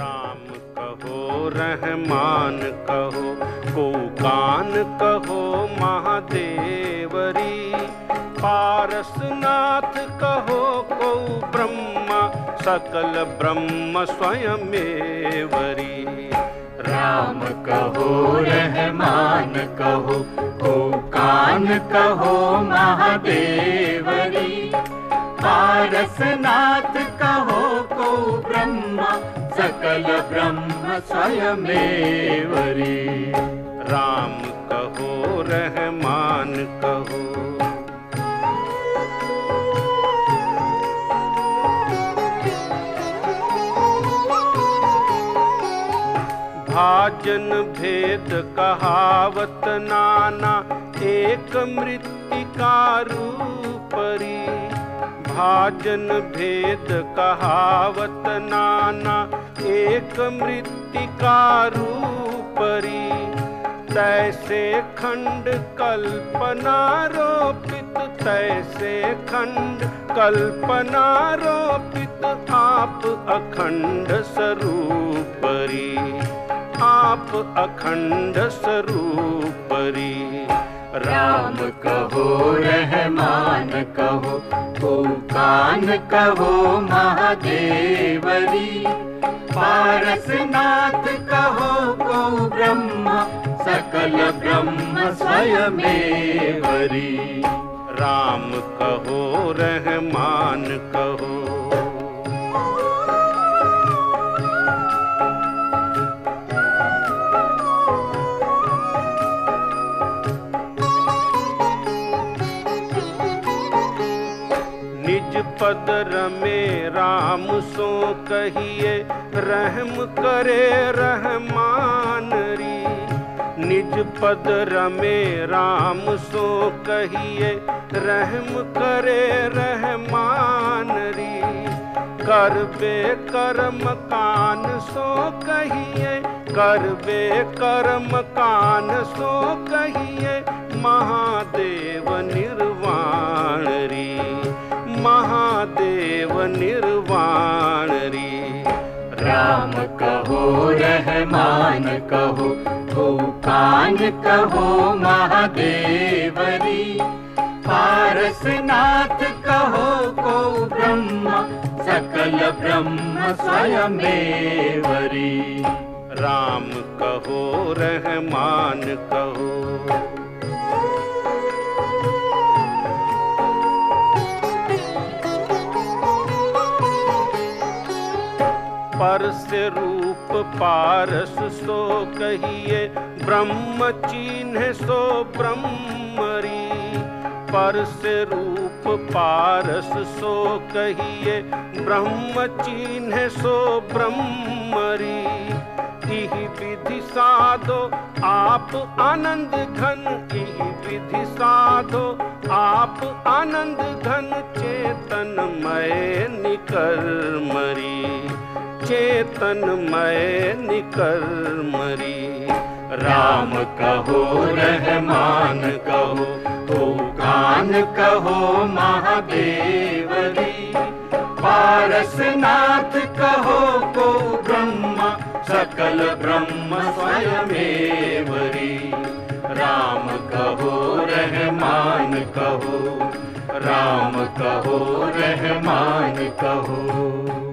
राम कहो, रहमान कहो को कान कहो, महादेवरी। पारसनाथ कहो, को ब्रह्मा, सकल ब्रह्म स्वयमेवरी। राम कहो, रहमान कहो को कान कहो, महादेवरी। पारसनाथ कहो, को ब्रह्मा सकल ब्रह्म स्वयमेवरी राम कहो रहमान कहो। भाजन भेद कहावत नाना एक मृतिका रूपरी। भाजन भेद कहावत नाना एक मृतिका रूपरी, तैसे खंड कल्पनारोपित तैसे खंड कल्पनारोपित आप अखंड स्वरूपरी, आप अखंड स्वरूपरी। राम कहो, रहमान कहो कान कहो, महादेवरी। पारसनाथ कहो को ब्रह्मा, सकल ब्रह्म स्वयमेवरी। राम कहो, रहमान कहो। निज पद रमे राम सो कहिए रहम करे रहमान री। निज पद रमे राम, सो कहिए रहम करे रहमान री। कर बे कर्म कान, सो कहिए कर बे कर्म कान, सो कहिए महादेव निर्वाण। राम कहो रहमान कहो कान कहो महादेवरी। पारसनाथ कहो को ब्रह्मा सकल ब्रह्म स्वयमेवरी। राम कहो रहमान कहो पर से रूप पारस सो कहिए, ब्रह्म चिन्ह सो ब्रह्मरी। पर से रूप पारस सो कहिए, ब्रह्म चिन्ह सो ब्रह्मरी। विधि साधो, आप आनंद घन। इहि विधि साधो, आप आनंद घन। चेतन मय निकर मरी। चेतनमय निकर मरी। राम कहो, रहमान कहो को कान कहो, महादेवरी। पारसनाथ कहो, को ब्रह्म, सकल ब्रह्म स्वयमेवरी। राम कहो, रहमान कहो, राम कहो, रहमान कहो।